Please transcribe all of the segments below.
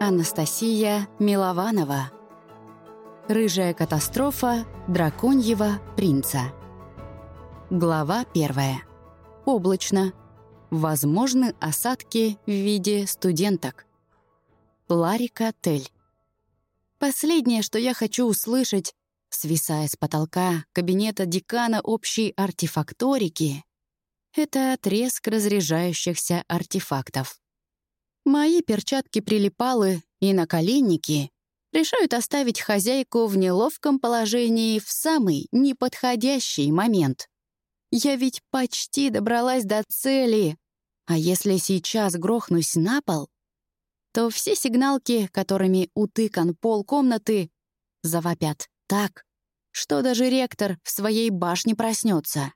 Анастасия Милованова. Рыжая катастрофа драконьего принца. Глава первая. Облачно. Возможны осадки в виде студенток. Ларика Тель. Последнее, что я хочу услышать, свисая с потолка кабинета декана общей артефакторики, это треск разряжающихся артефактов. Мои перчатки-прилипалы и наколенники решают оставить хозяйку в неловком положении в самый неподходящий момент. Я ведь почти добралась до цели, а если сейчас грохнусь на пол, то все сигналки, которыми утыкан пол комнаты, завопят так, что даже ректор в своей башне проснется.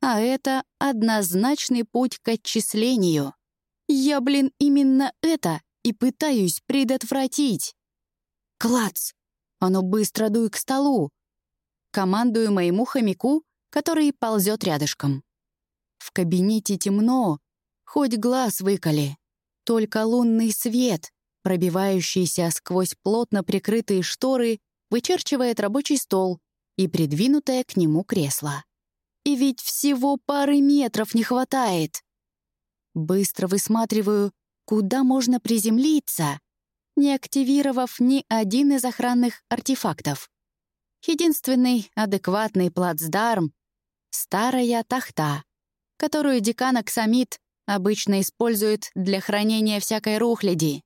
А это однозначный путь к отчислению. Я, блин, именно это и пытаюсь предотвратить. Клац! Оно быстро дуй к столу. Командую моему хомяку, который ползет рядышком. В кабинете темно, хоть глаз выколи. Только лунный свет, пробивающийся сквозь плотно прикрытые шторы, вычерчивает рабочий стол и придвинутое к нему кресло. И ведь всего пары метров не хватает. Быстро высматриваю, куда можно приземлиться, не активировав ни один из охранных артефактов. Единственный адекватный плацдарм — старая тахта, которую декан Аксамит обычно использует для хранения всякой рухляди.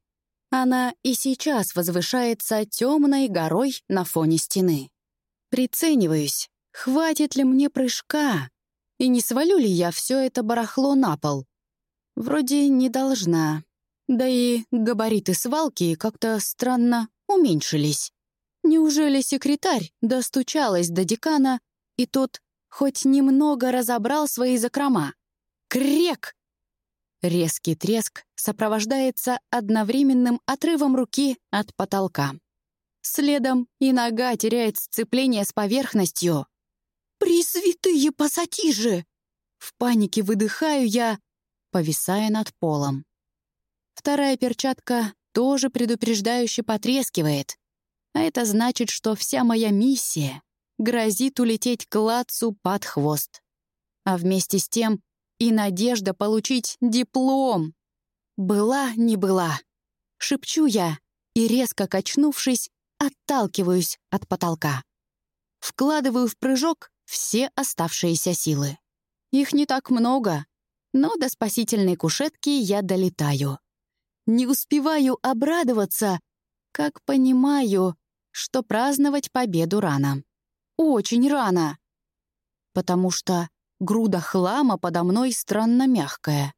Она и сейчас возвышается темной горой на фоне стены. Прицениваюсь, хватит ли мне прыжка, и не свалю ли я все это барахло на пол. Вроде не должна. Да и габариты свалки как-то странно уменьшились. Неужели секретарь достучалась до декана, и тот хоть немного разобрал свои закрома? Крек! Резкий треск сопровождается одновременным отрывом руки от потолка. Следом и нога теряет сцепление с поверхностью. «Пресвятые пассатижи!» В панике выдыхаю я, повисая над полом. Вторая перчатка тоже предупреждающе потрескивает, а это значит, что вся моя миссия грозит улететь к Лацу под хвост. А вместе с тем и надежда получить диплом. Была, не была. Шепчу я и, резко качнувшись, отталкиваюсь от потолка. Вкладываю в прыжок все оставшиеся силы. Их не так много, но до спасительной кушетки я долетаю. Не успеваю обрадоваться, как понимаю, что праздновать победу рано. Очень рано. Потому что груда хлама подо мной странно мягкая.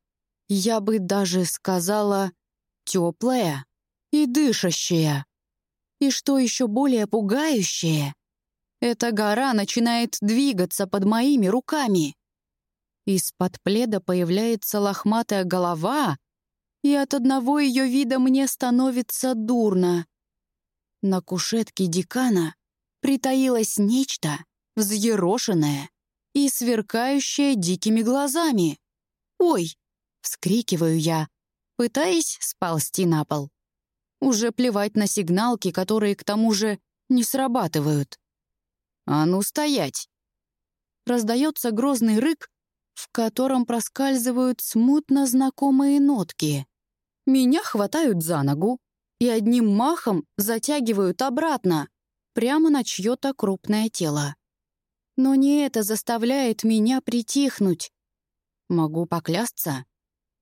Я бы даже сказала теплая и дышащая. И что еще более пугающее, эта гора начинает двигаться под моими руками. Из-под пледа появляется лохматая голова, и от одного ее вида мне становится дурно. На кушетке декана притаилось нечто взъерошенное и сверкающее дикими глазами. «Ой!» — вскрикиваю я, пытаясь сползти на пол. Уже плевать на сигналки, которые к тому же не срабатывают. «А ну, стоять!» Раздается грозный рык, в котором проскальзывают смутно знакомые нотки. Меня хватают за ногу и одним махом затягивают обратно, прямо на чье-то крупное тело. Но не это заставляет меня притихнуть. Могу поклясться.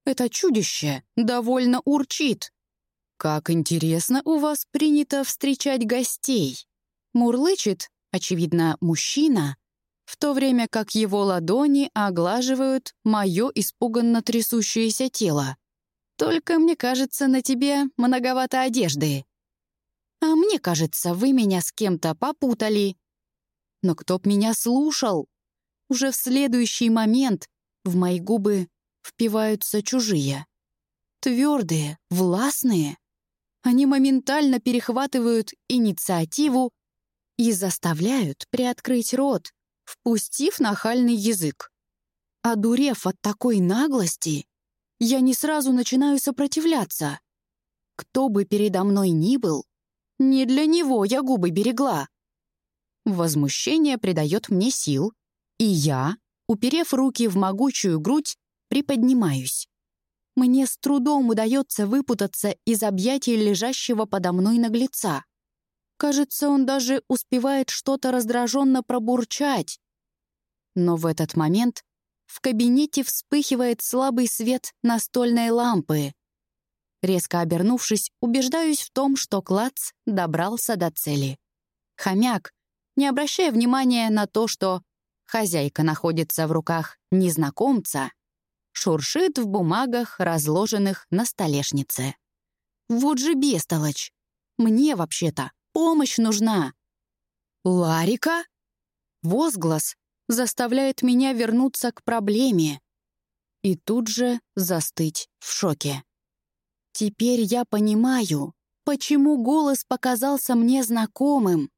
Это чудище довольно урчит. «Как интересно у вас принято встречать гостей!» Мурлычет, очевидно, мужчина, в то время как его ладони оглаживают мое испуганно трясущееся тело. «Только, мне кажется, на тебе многовато одежды». «А мне кажется, вы меня с кем-то попутали». Но кто б меня слушал? Уже в следующий момент в мои губы впиваются чужие. Твердые, властные. Они моментально перехватывают инициативу и заставляют приоткрыть рот, впустив нахальный язык. Одурев от такой наглости, я не сразу начинаю сопротивляться. кто бы передо мной ни был, не для него я губы берегла. Возмущение придает мне сил, и я, уперев руки в могучую грудь, приподнимаюсь. Мне с трудом удается выпутаться из объятий лежащего подо мной наглеца. Кажется, он даже успевает что-то раздраженно пробурчать. Но в этот момент в кабинете вспыхивает слабый свет настольной лампы. Резко обернувшись, убеждаюсь в том, что Клац добрался до цели. Хомяк, не обращая внимания на то, что хозяйка находится в руках незнакомца, шуршит в бумагах, разложенных на столешнице. Вот же бестолочь! Мне, вообще-то, помощь нужна. «Ларика?» Возглас заставляет меня вернуться к проблеме и тут же застыть в шоке. Теперь я понимаю, почему голос показался мне знакомым.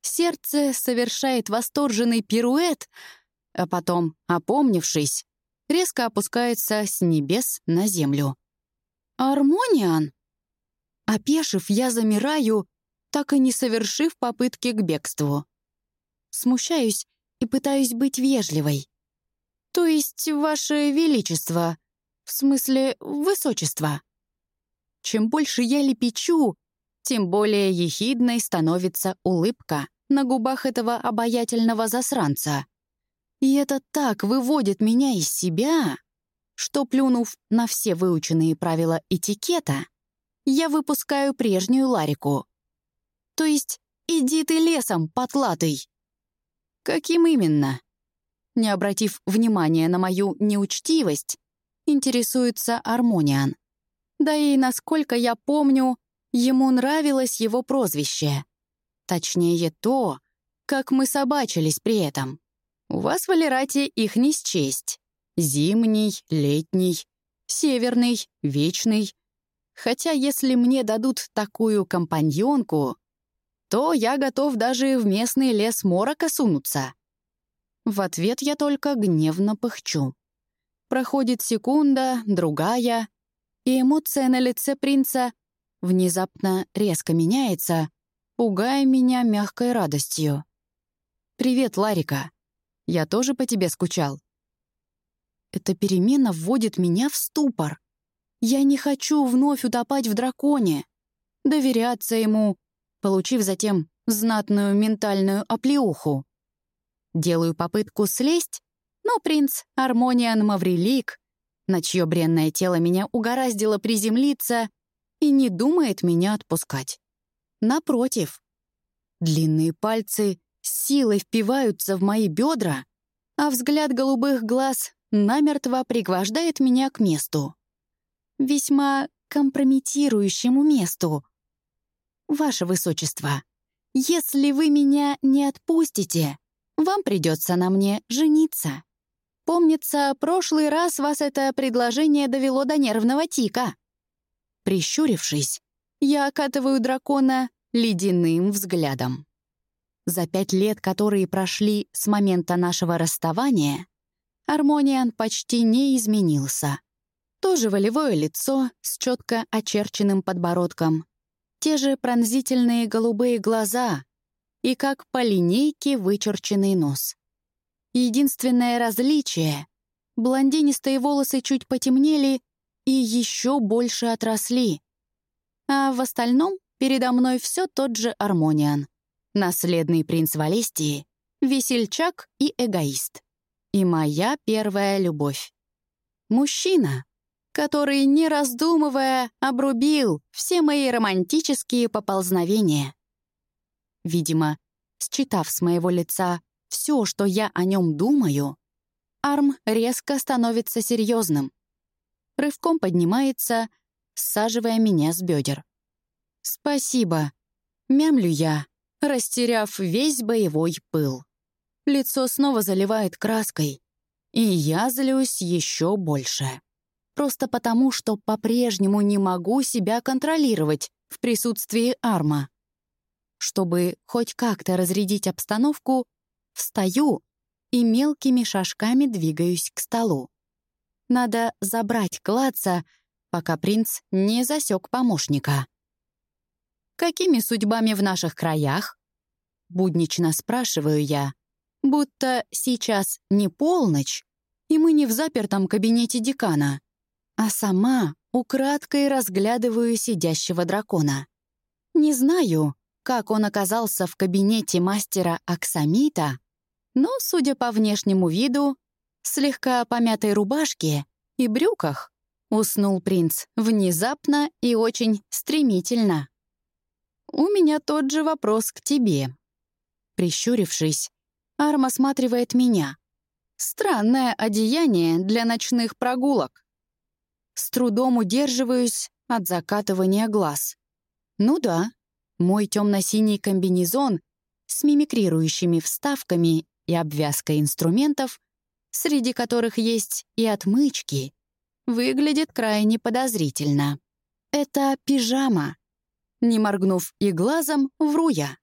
Сердце совершает восторженный пируэт, а потом, опомнившись, резко опускается с небес на землю. «Армониан?» Опешив, я замираю, так и не совершив попытки к бегству. Смущаюсь и пытаюсь быть вежливой. То есть, Ваше Величество, в смысле, Высочество. Чем больше я лепечу, тем более ехидной становится улыбка на губах этого обаятельного засранца. И это так выводит меня из себя, что, плюнув на все выученные правила этикета, я выпускаю прежнюю Ларику. То есть иди ты лесом, потлатый. Каким именно? Не обратив внимания на мою неучтивость, интересуется Армониан. Да и, насколько я помню, ему нравилось его прозвище. Точнее, то, как мы собачились при этом. У вас в Алирате их не счесть. Зимний, летний, северный, вечный. Хотя если мне дадут такую компаньонку, то я готов даже в местный лес морока сунуться. В ответ я только гневно пыхчу. Проходит секунда, другая, и эмоция на лице принца внезапно резко меняется, пугая меня мягкой радостью. «Привет, Ларика. Я тоже по тебе скучал». Эта перемена вводит меня в ступор. Я не хочу вновь утопать в драконе, доверяться ему, получив затем знатную ментальную оплеуху. Делаю попытку слезть, но принц Армониан Маврилик, на чье бренное тело меня угораздило приземлиться, и не думает меня отпускать. Напротив, длинные пальцы силой впиваются в мои бедра, а взгляд голубых глаз намертво пригвождает меня к месту. Весьма компрометирующему месту. Ваше Высочество, если вы меня не отпустите, вам придется на мне жениться. Помнится, прошлый раз вас это предложение довело до нервного тика. Прищурившись, я окатываю дракона ледяным взглядом. За пять лет, которые прошли с момента нашего расставания, Армониан почти не изменился. Тоже волевое лицо с четко очерченным подбородком, те же пронзительные голубые глаза и как по линейке вычерченный нос. Единственное различие — блондинистые волосы чуть потемнели и еще больше отросли. А в остальном передо мной все тот же Армониан. Наследный принц Валестии, весельчак и эгоист. И моя первая любовь. Мужчина, который, не раздумывая, обрубил все мои романтические поползновения. Видимо, считав с моего лица все, что я о нем думаю, Арм резко становится серьезным. Рывком поднимается, саживая меня с бедер. «Спасибо», — мямлю я, растеряв весь боевой пыл. Лицо снова заливает краской, и я злюсь еще больше. Просто потому, что по-прежнему не могу себя контролировать в присутствии Арма. Чтобы хоть как-то разрядить обстановку, встаю и мелкими шажками двигаюсь к столу. Надо забрать клаца, пока принц не засек помощника. «Какими судьбами в наших краях?» Буднично спрашиваю я, будто сейчас не полночь, и мы не в запертом кабинете декана, а сама украдкой разглядываю сидящего дракона. Не знаю, как он оказался в кабинете мастера Аксамита, но, судя по внешнему виду, слегка помятой рубашке и брюках, уснул принц внезапно и очень стремительно. «У меня тот же вопрос к тебе». Прищурившись, Арм осматривает меня. Странное одеяние для ночных прогулок. С трудом удерживаюсь от закатывания глаз. Ну да, мой темно-синий комбинезон с мимикрирующими вставками и обвязкой инструментов, среди которых есть и отмычки, выглядит крайне подозрительно. Это пижама. Не моргнув и глазом, вру я.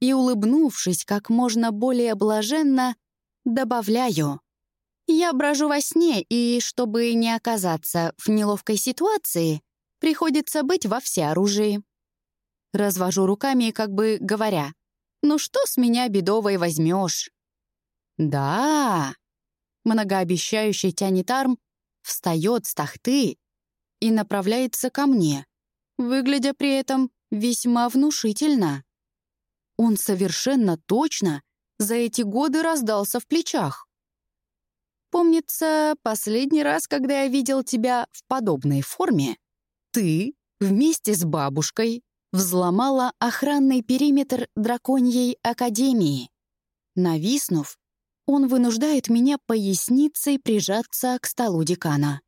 И, улыбнувшись как можно более блаженно, добавляю. Я брожу во сне, и, чтобы не оказаться в неловкой ситуации, приходится быть во всеоружии. Развожу руками, как бы говоря, «Ну что с меня бедовой возьмешь?» «Да!» Многообещающий тянет арм, встает с тахты и направляется ко мне, выглядя при этом весьма внушительно. Он совершенно точно за эти годы раздался в плечах. Помнится, последний раз, когда я видел тебя в подобной форме, ты вместе с бабушкой взломала охранный периметр драконьей академии. Нависнув, он вынуждает меня поясницей прижаться к столу декана.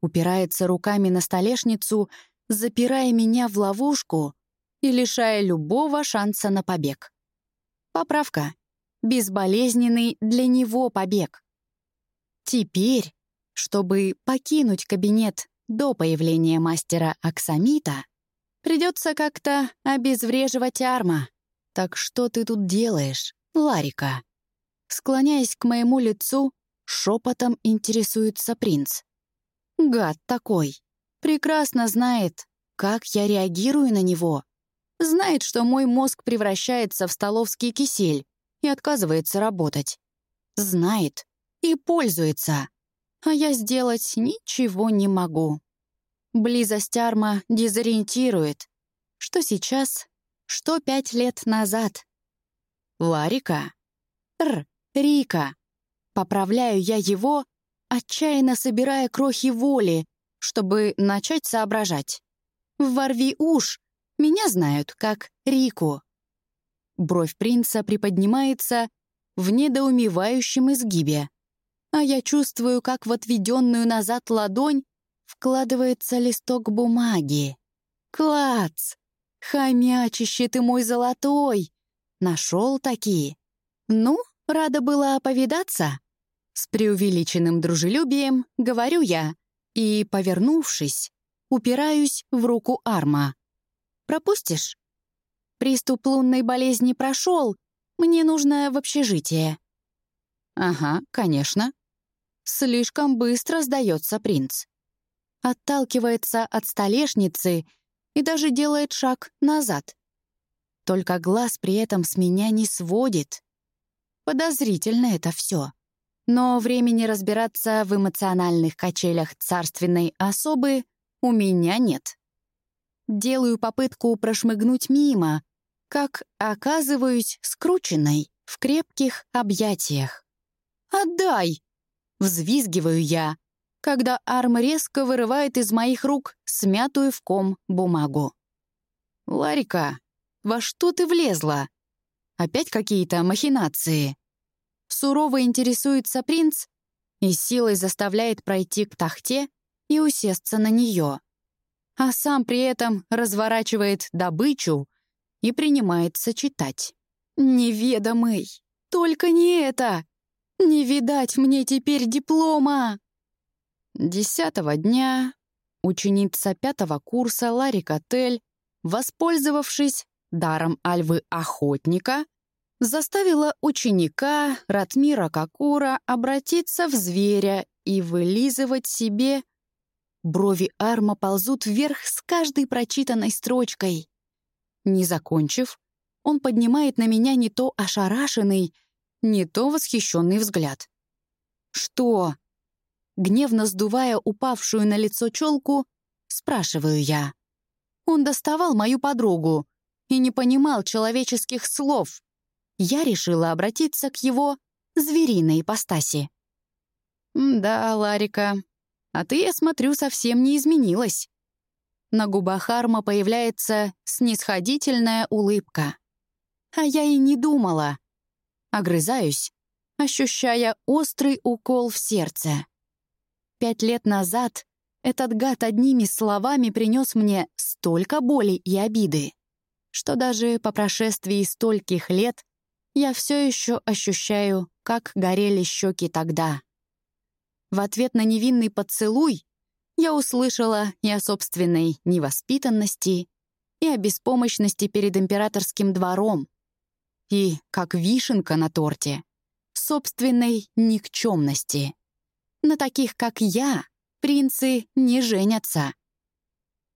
Упирается руками на столешницу, запирая меня в ловушку и лишая любого шанса на побег. Поправка. Безболезненный для него побег. Теперь, чтобы покинуть кабинет до появления мастера Аксамита, Придется как-то обезвреживать арма. Так что ты тут делаешь, Ларика?» Склоняясь к моему лицу, шепотом интересуется принц. Гад такой. Прекрасно знает, как я реагирую на него. Знает, что мой мозг превращается в столовский кисель и отказывается работать. Знает и пользуется. А я сделать ничего не могу. Близость Арма дезориентирует. Что сейчас, что пять лет назад. Ларика? Р, Рика. Поправляю я его, отчаянно собирая крохи воли, чтобы начать соображать. Ворви уж, меня знают как Рику. Бровь принца приподнимается в недоумевающем изгибе, а я чувствую, как в отведенную назад ладонь вкладывается листок бумаги. Клац! Хомячище ты мой золотой! Нашел такие. Ну, рада была повидаться. С преувеличенным дружелюбием говорю я и, повернувшись, упираюсь в руку Арма. «Пропустишь?» «Приступ лунной болезни прошел. Мне нужно в общежитие». «Ага, конечно». Слишком быстро сдается принц отталкивается от столешницы и даже делает шаг назад. Только глаз при этом с меня не сводит. Подозрительно это все. Но времени разбираться в эмоциональных качелях царственной особы у меня нет. Делаю попытку прошмыгнуть мимо, как оказываюсь скрученной в крепких объятиях. «Отдай!» — взвизгиваю я, когда Арм резко вырывает из моих рук смятую в ком бумагу. «Ларика, во что ты влезла? Опять какие-то махинации?» Сурово интересуется принц и силой заставляет пройти к тахте и усесться на нее, а сам при этом разворачивает добычу и принимается читать. «Неведомый! Только не это! Не видать мне теперь диплома!» Десятого дня ученица пятого курса Ларри Котель, воспользовавшись даром Альвы-охотника, заставила ученика Ратмира Какура обратиться в зверя и вылизывать себе Брови Арма ползут вверх с каждой прочитанной строчкой. Не закончив, он поднимает на меня не то ошарашенный, не то восхищенный взгляд. «Что?» Гневно сдувая упавшую на лицо челку, спрашиваю я. Он доставал мою подругу и не понимал человеческих слов. Я решила обратиться к его звериной ипостаси. «Да, Ларика, а ты, я смотрю, совсем не изменилась». На губах Арма появляется снисходительная улыбка. А я и не думала. Огрызаюсь, ощущая острый укол в сердце. Пять лет назад этот гад одними словами принес мне столько боли и обиды, что даже по прошествии стольких лет я все еще ощущаю, как горели щеки тогда. В ответ на невинный поцелуй я услышала и о собственной невоспитанности, и о беспомощности перед императорским двором, и, как вишенка на торте, собственной никчемности. На таких, как я, принцы не женятся.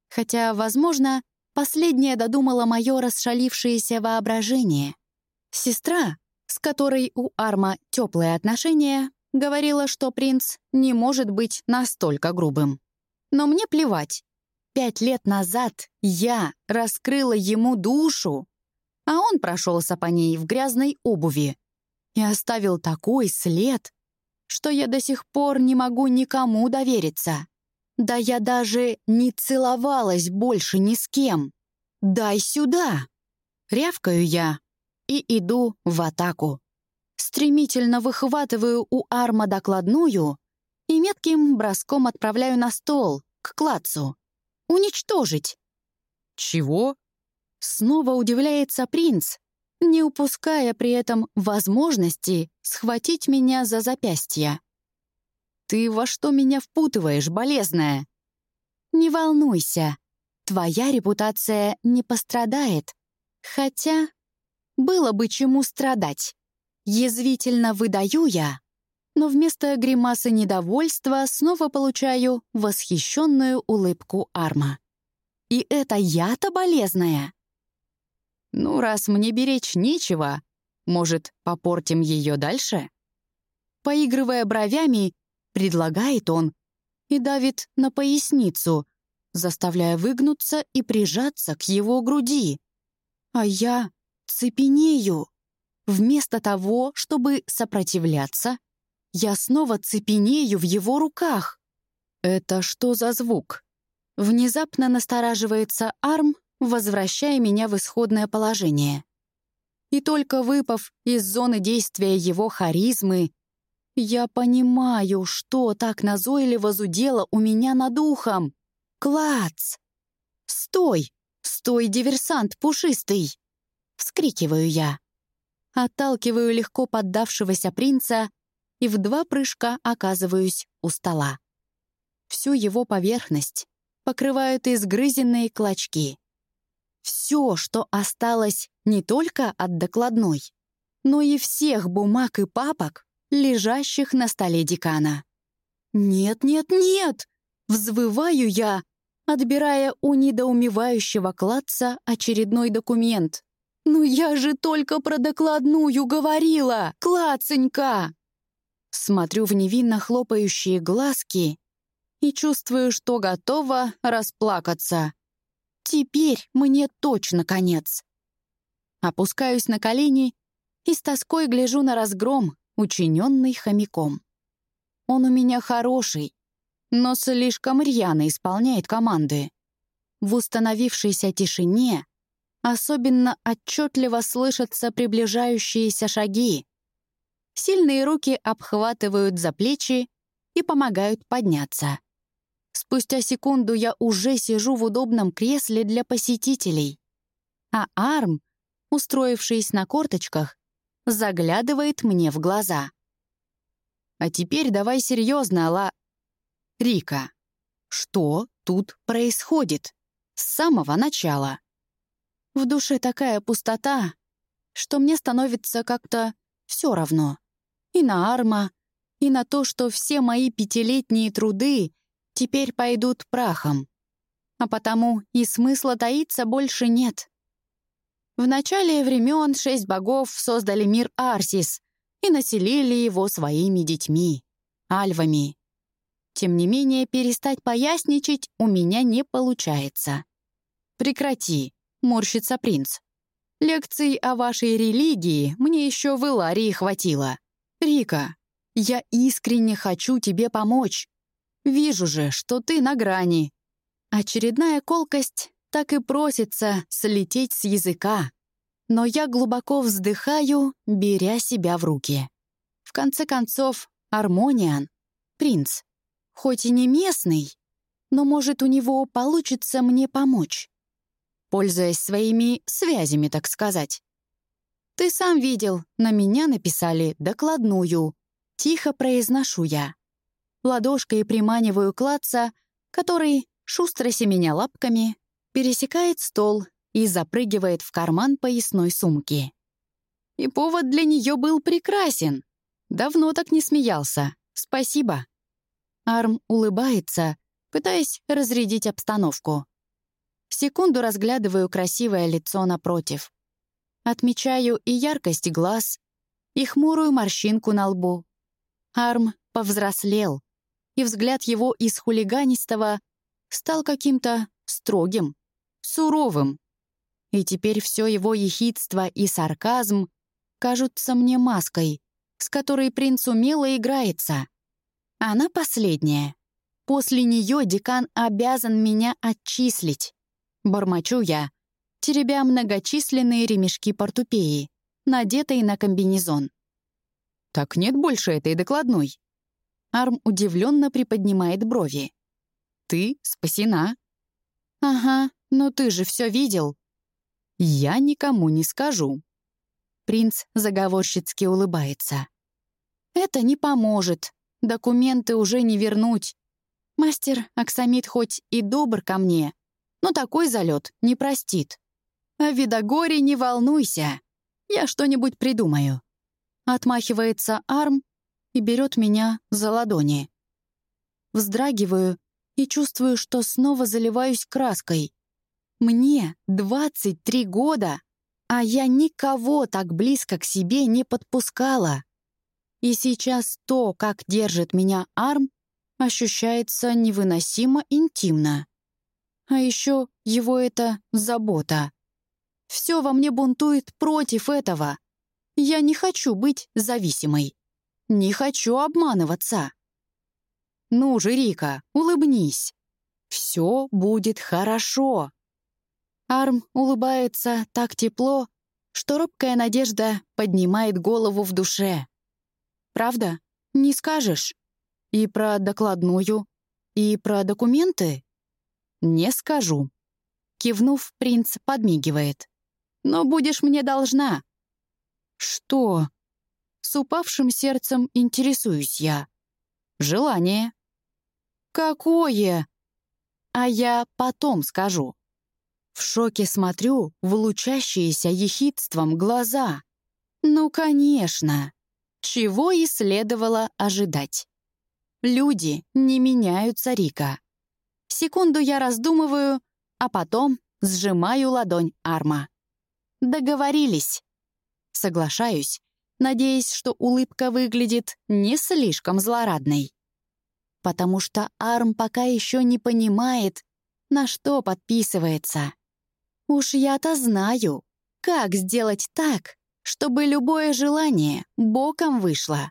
Хотя, возможно, последняя додумала мое расшалившееся воображение. Сестра, с которой у Арма теплые отношения, говорила, что принц не может быть настолько грубым. Но мне плевать. Пять лет назад я раскрыла ему душу, а он прошелся по ней в грязной обуви и оставил такой след, что я до сих пор не могу никому довериться. Да я даже не целовалась больше ни с кем. «Дай сюда!» Рявкаю я и иду в атаку. Стремительно выхватываю у арма докладную и метким броском отправляю на стол, к клацу. Уничтожить. «Чего?» Снова удивляется принц, не упуская при этом возможности схватить меня за запястье. «Ты во что меня впутываешь, болезная?» «Не волнуйся, твоя репутация не пострадает. Хотя было бы чему страдать. Язвительно выдаю я, но вместо гримасы недовольства снова получаю восхищенную улыбку Арма. И это я-то болезная. Ну, раз мне беречь нечего, может, попортим ее дальше? Поигрывая бровями, предлагает он и давит на поясницу, заставляя выгнуться и прижаться к его груди. А я цепенею. Вместо того, чтобы сопротивляться, я снова цепенею в его руках. Это что за звук? Внезапно настораживается Арм, возвращая меня в исходное положение. И только выпав из зоны действия его харизмы, я понимаю, что так назойливо зудело у меня над ухом. Клац! Стой! Стой, диверсант пушистый! Вскрикиваю я. Отталкиваю легко поддавшегося принца и в два прыжка оказываюсь у стола. Всю его поверхность покрывают изгрызенные клочки. Все, что осталось не только от докладной, но и всех бумаг и папок, лежащих на столе декана. «Нет, нет, нет!» — взвываю я, отбирая у недоумевающего кладца очередной документ. «Ну я же только про докладную говорила, клаценька!» Смотрю в невинно хлопающие глазки и чувствую, что готова расплакаться. Теперь мне точно конец. Опускаюсь на колени и с тоской гляжу на разгром, учиненный хомяком. Он у меня хороший, но слишком рьяно исполняет команды. В установившейся тишине особенно отчетливо слышатся приближающиеся шаги. Сильные руки обхватывают за плечи и помогают подняться. Спустя секунду я уже сижу в удобном кресле для посетителей. А Арм, устроившись на корточках, заглядывает мне в глаза. «А теперь давай серьезно, Алла...» «Рика, что тут происходит? С самого начала?» В душе такая пустота, что мне становится как-то все равно. И на Арма, и на то, что все мои пятилетние труды теперь пойдут прахом. А потому и смысла таиться больше нет. В начале времен шесть богов создали мир Арсис и населили его своими детьми, альвами. Тем не менее, перестать поясничать у меня не получается. «Прекрати», — морщится принц. «Лекций о вашей религии мне еще в Иларии хватило. Рика, я искренне хочу тебе помочь. Вижу же, что ты на грани». Очередная колкость так и просится слететь с языка. Но я глубоко вздыхаю, беря себя в руки. В конце концов, Армониан — принц. Хоть и не местный, но, может, у него получится мне помочь. Пользуясь своими связями, так сказать. Ты сам видел, на меня написали докладную. Тихо произношу я. Ладошкой приманиваю клаца, который, шустро семеня лапками, пересекает стол и запрыгивает в карман поясной сумки. И повод для нее был прекрасен. Давно так не смеялся. Спасибо. Арм улыбается, пытаясь разрядить обстановку. Секунду разглядываю красивое лицо напротив. Отмечаю и яркость глаз, и хмурую морщинку на лбу. Арм повзрослел, и взгляд его из хулиганистого стал каким-то строгим, суровым. И теперь все его ехидство и сарказм кажутся мне маской, с которой принц умело играется. Она последняя. После нее декан обязан меня отчислить. Бормочу я, теребя многочисленные ремешки портупеи, надетые на комбинезон. «Так нет больше этой докладной». Арм удивленно приподнимает брови. «Ты спасена». «Ага, но ты же все видел». «Я никому не скажу». Принц заговорщицки улыбается. «Это не поможет. Документы уже не вернуть. Мастер Аксамит хоть и добр ко мне, но такой залет не простит. А Видогоре не волнуйся, я что-нибудь придумаю. Отмахивается Арм и берет меня за ладони. Вздрагиваю и чувствую, что снова заливаюсь краской. Мне 23 года, а я никого так близко к себе не подпускала. И сейчас то, как держит меня Арм, ощущается невыносимо интимно. А еще его это забота. Все во мне бунтует против этого. Я не хочу быть зависимой. Не хочу обманываться. Ну же, Рика, улыбнись. Все будет хорошо. Арм улыбается так тепло, что робкая надежда поднимает голову в душе. Правда? Не скажешь? И про докладную? И про документы? Не скажу. Кивнув, принц подмигивает. Но будешь мне должна. Что? С упавшим сердцем интересуюсь я. Желание. Какое? А я потом скажу. В шоке смотрю в лучащиеся ехидством глаза. Ну, конечно. Чего и следовало ожидать. Люди не меняются, Рика. Секунду я раздумываю, а потом сжимаю ладонь Арма. Договорились. Соглашаюсь, надеясь, что улыбка выглядит не слишком злорадной. Потому что Арм пока еще не понимает, на что подписывается. Уж я-то знаю, как сделать так, чтобы любое желание боком вышло.